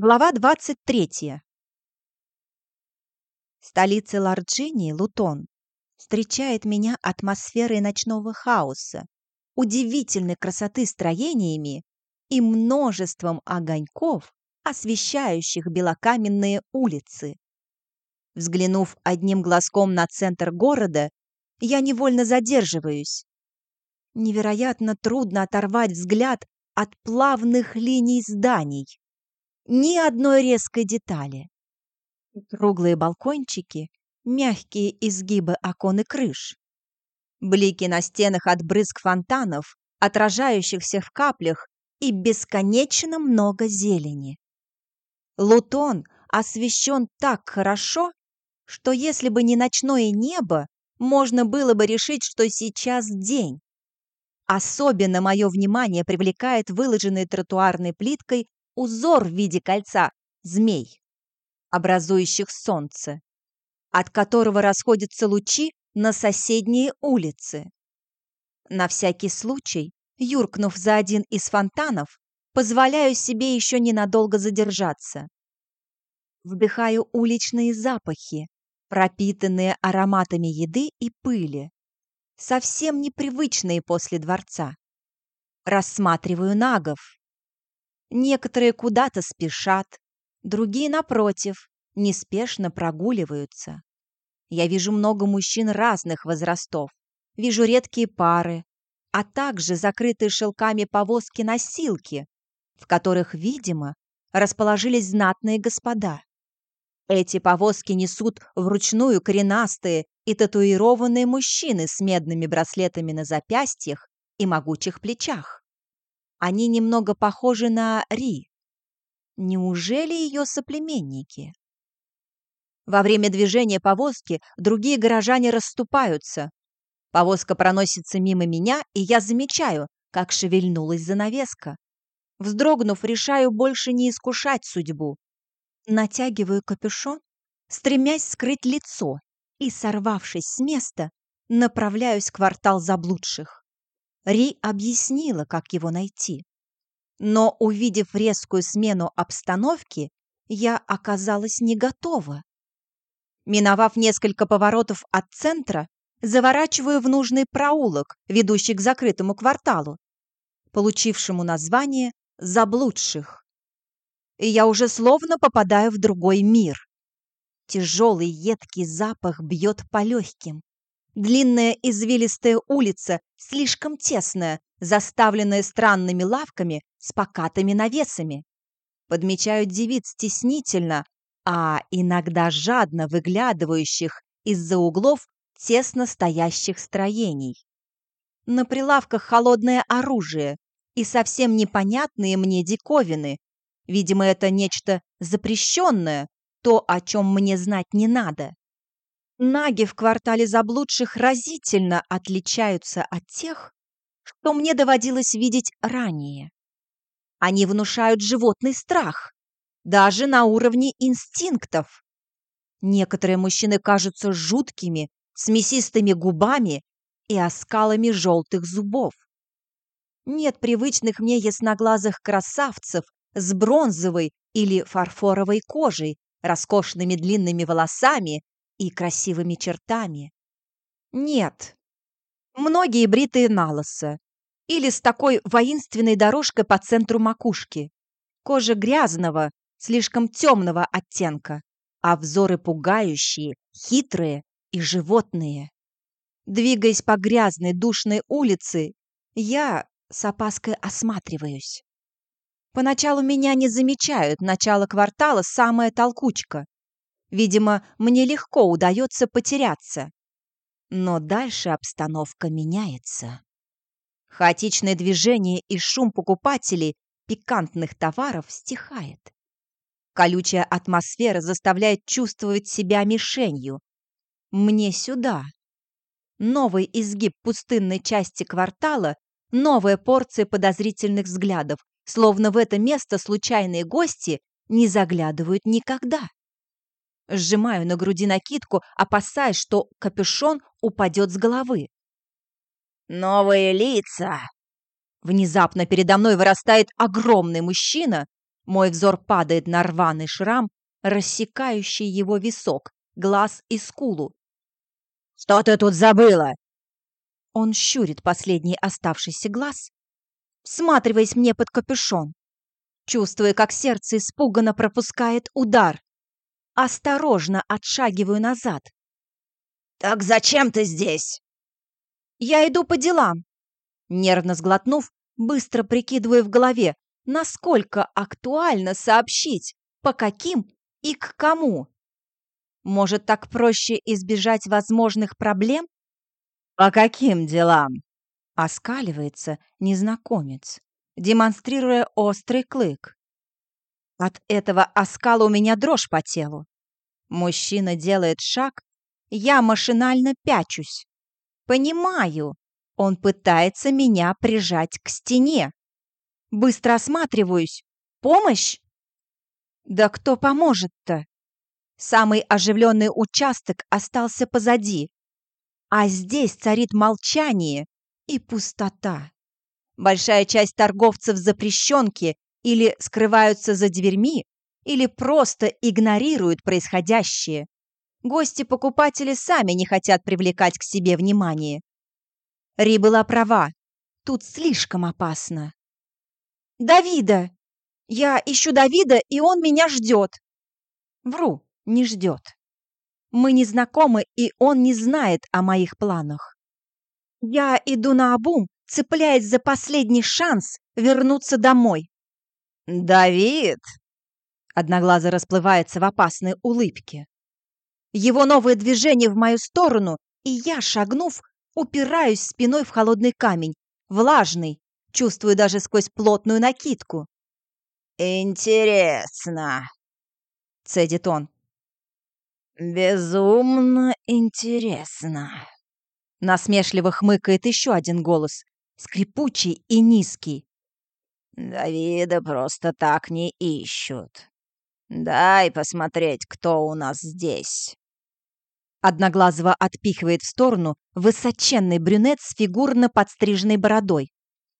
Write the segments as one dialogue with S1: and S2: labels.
S1: Глава 23. Столица Ларджинии, Лутон, встречает меня атмосферой ночного хаоса, удивительной красоты строениями и множеством огоньков, освещающих белокаменные улицы. Взглянув одним глазком на центр города, я невольно задерживаюсь. Невероятно трудно оторвать взгляд от плавных линий зданий ни одной резкой детали. Круглые балкончики, мягкие изгибы окон и крыш. Блики на стенах от брызг фонтанов, отражающихся в каплях, и бесконечно много зелени. Лутон освещен так хорошо, что если бы не ночное небо, можно было бы решить, что сейчас день. Особенно мое внимание привлекает выложенный тротуарной плиткой узор в виде кольца змей, образующих солнце, от которого расходятся лучи на соседние улицы. На всякий случай, юркнув за один из фонтанов, позволяю себе еще ненадолго задержаться. Вдыхаю уличные запахи, пропитанные ароматами еды и пыли, совсем непривычные после дворца. Рассматриваю нагов, Некоторые куда-то спешат, другие, напротив, неспешно прогуливаются. Я вижу много мужчин разных возрастов, вижу редкие пары, а также закрытые шелками повозки-носилки, в которых, видимо, расположились знатные господа. Эти повозки несут вручную коренастые и татуированные мужчины с медными браслетами на запястьях и могучих плечах. Они немного похожи на Ри. Неужели ее соплеменники? Во время движения повозки другие горожане расступаются. Повозка проносится мимо меня, и я замечаю, как шевельнулась занавеска. Вздрогнув, решаю больше не искушать судьбу. Натягиваю капюшон, стремясь скрыть лицо, и, сорвавшись с места, направляюсь в квартал заблудших. Ри объяснила, как его найти. Но, увидев резкую смену обстановки, я оказалась не готова. Миновав несколько поворотов от центра, заворачиваю в нужный проулок, ведущий к закрытому кварталу, получившему название «Заблудших». И я уже словно попадаю в другой мир. Тяжелый едкий запах бьет по легким. Длинная извилистая улица, слишком тесная, заставленная странными лавками с покатыми навесами. Подмечают девиц стеснительно, а иногда жадно выглядывающих из-за углов тесно стоящих строений. На прилавках холодное оружие и совсем непонятные мне диковины. Видимо, это нечто запрещенное, то, о чем мне знать не надо. Наги в квартале заблудших разительно отличаются от тех, что мне доводилось видеть ранее. Они внушают животный страх, даже на уровне инстинктов. Некоторые мужчины кажутся жуткими, с мясистыми губами и оскалами желтых зубов. Нет привычных мне ясноглазых красавцев с бронзовой или фарфоровой кожей, роскошными длинными волосами и красивыми чертами. Нет, многие бритые на лысо или с такой воинственной дорожкой по центру макушки. Кожа грязного, слишком темного оттенка, а взоры пугающие, хитрые и животные. Двигаясь по грязной душной улице, я с опаской осматриваюсь. Поначалу меня не замечают, начало квартала самая толкучка. Видимо, мне легко удается потеряться. Но дальше обстановка меняется. Хаотичное движение и шум покупателей пикантных товаров стихает. Колючая атмосфера заставляет чувствовать себя мишенью. Мне сюда. Новый изгиб пустынной части квартала, новая порция подозрительных взглядов, словно в это место случайные гости не заглядывают никогда. Сжимаю на груди накидку, опасаясь, что капюшон упадет с головы. «Новые лица!» Внезапно передо мной вырастает огромный мужчина, Мой взор падает на рваный шрам, рассекающий его висок, глаз и скулу.
S2: «Что ты тут забыла?»
S1: Он щурит последний оставшийся глаз, всматриваясь мне под капюшон, чувствуя, как сердце испуганно пропускает удар. Осторожно отшагиваю назад.
S2: «Так зачем ты здесь?»
S1: «Я иду по делам». Нервно сглотнув, быстро прикидываю в голове, насколько актуально сообщить, по каким и к кому. Может, так проще избежать возможных проблем?
S2: «По каким делам?»
S1: Оскаливается незнакомец, демонстрируя острый клык. От этого оскала у меня дрожь по телу. Мужчина делает шаг, я машинально пячусь. Понимаю, он пытается меня прижать к стене. Быстро осматриваюсь. Помощь? Да кто поможет-то? Самый оживленный участок остался позади. А здесь царит молчание и пустота. Большая часть торговцев запрещенки или скрываются за дверьми, или просто игнорируют происходящее. Гости-покупатели сами не хотят привлекать к себе внимание. Ри была права. Тут слишком опасно. «Давида! Я ищу Давида, и он меня ждет!» Вру, не ждет. Мы не знакомы, и он не знает о моих планах. Я иду на обум, цепляясь за последний шанс вернуться домой.
S2: «Давид!»
S1: Одноглазый расплывается в опасной улыбке. Его новое движение в мою сторону, и я, шагнув, упираюсь спиной в холодный камень, влажный, чувствую даже сквозь плотную накидку.
S2: «Интересно», — цедит он. «Безумно интересно».
S1: Насмешливо хмыкает еще один голос, скрипучий и низкий.
S2: «Давида просто так не ищут. Дай посмотреть, кто у нас здесь».
S1: Одноглазого отпихивает в сторону высоченный брюнет с фигурно подстриженной бородой.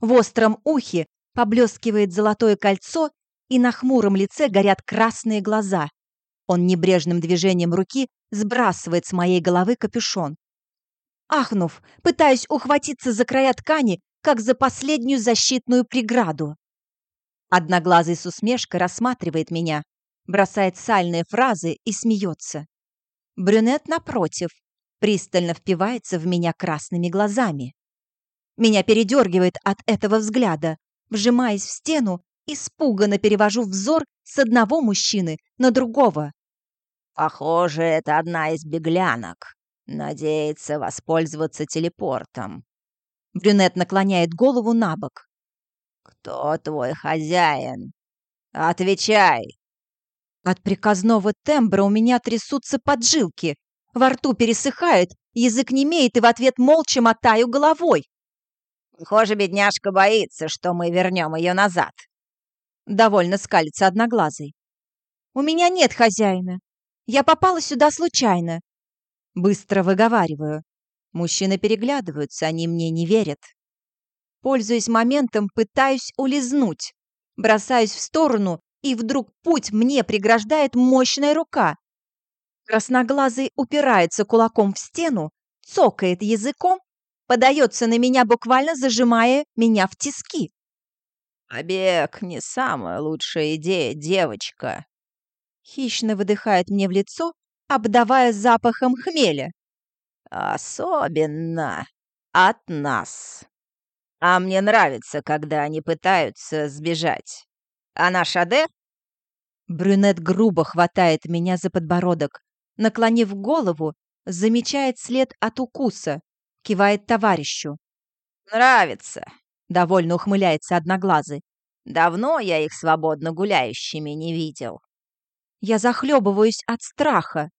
S1: В остром ухе поблескивает золотое кольцо, и на хмуром лице горят красные глаза. Он небрежным движением руки сбрасывает с моей головы капюшон. Ахнув, пытаюсь ухватиться за края ткани, как за последнюю защитную преграду. Одноглазый с усмешкой рассматривает меня, бросает сальные фразы и смеется. Брюнет, напротив, пристально впивается в меня красными глазами. Меня передергивает от этого взгляда, вжимаясь в стену, испуганно перевожу взор с одного мужчины на другого.
S2: «Похоже, это одна из беглянок. Надеется воспользоваться телепортом».
S1: Брюнет наклоняет голову на бок.
S2: «Кто твой хозяин? Отвечай!»
S1: От приказного тембра у меня трясутся поджилки, во рту пересыхает, язык немеет, и в ответ молча мотаю головой.
S2: «Похоже, бедняжка боится, что мы вернем ее назад»,
S1: Довольно скалится одноглазый. «У меня нет хозяина. Я попала сюда случайно». Быстро выговариваю. Мужчины переглядываются, они мне не верят. Пользуясь моментом, пытаюсь улизнуть. Бросаюсь в сторону, и вдруг путь мне преграждает мощная рука. Красноглазый упирается кулаком в стену, цокает языком, подается на меня, буквально зажимая меня в тиски.
S2: «Побег не самая лучшая идея, девочка!»
S1: Хищно выдыхает мне в лицо, обдавая запахом хмеля.
S2: «Особенно от нас. А мне нравится, когда они пытаются сбежать. А наш Аде?»
S1: Брюнет грубо хватает меня за подбородок, наклонив голову, замечает след от укуса, кивает товарищу.
S2: «Нравится
S1: довольно ухмыляется одноглазый.
S2: Давно я их свободно гуляющими не видел.
S1: Я захлебываюсь от страха.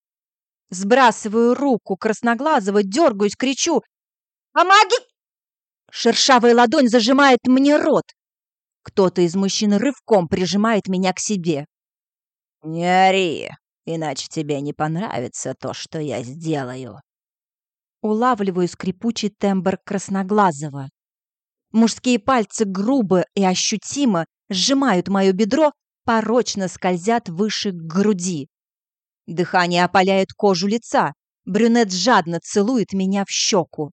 S1: Сбрасываю руку красноглазого, дергаюсь, кричу «Помоги!» Шершавая ладонь зажимает мне рот. Кто-то из мужчин рывком прижимает меня к себе.
S2: «Не ори, иначе тебе не понравится то, что я сделаю».
S1: Улавливаю скрипучий тембр красноглазого. Мужские пальцы грубо и ощутимо сжимают мое бедро, порочно скользят выше к груди. Дыхание опаляет кожу лица. Брюнет жадно целует меня в щеку.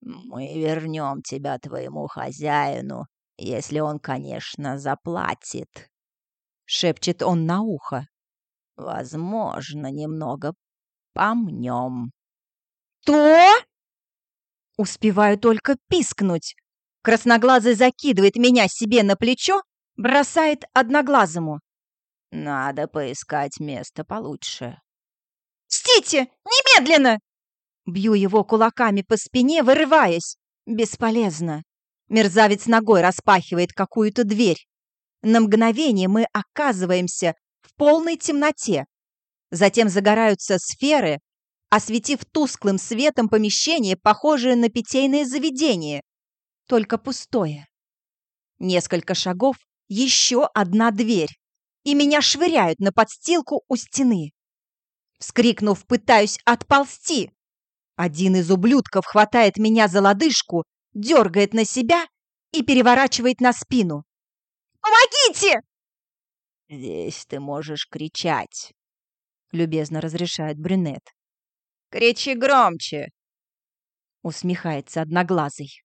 S2: «Мы вернем тебя твоему хозяину, если он, конечно, заплатит», —
S1: шепчет он на ухо.
S2: «Возможно, немного помнем».
S1: «То?» Успеваю только пискнуть. Красноглазый закидывает меня себе на плечо, бросает одноглазому.
S2: «Надо поискать место получше».
S1: «Мстите! Немедленно!» Бью его кулаками по спине, вырываясь. Бесполезно. Мерзавец ногой распахивает какую-то дверь. На мгновение мы оказываемся в полной темноте. Затем загораются сферы, осветив тусклым светом помещение, похожее на питейное заведение, только пустое. Несколько шагов, еще одна дверь, и меня швыряют на подстилку у стены. Вскрикнув, пытаюсь отползти. Один из ублюдков хватает меня за лодыжку, дергает на себя и переворачивает на спину. «Помогите!»
S2: «Здесь ты можешь кричать», — любезно разрешает брюнет.
S1: «Кричи громче!» — усмехается одноглазый.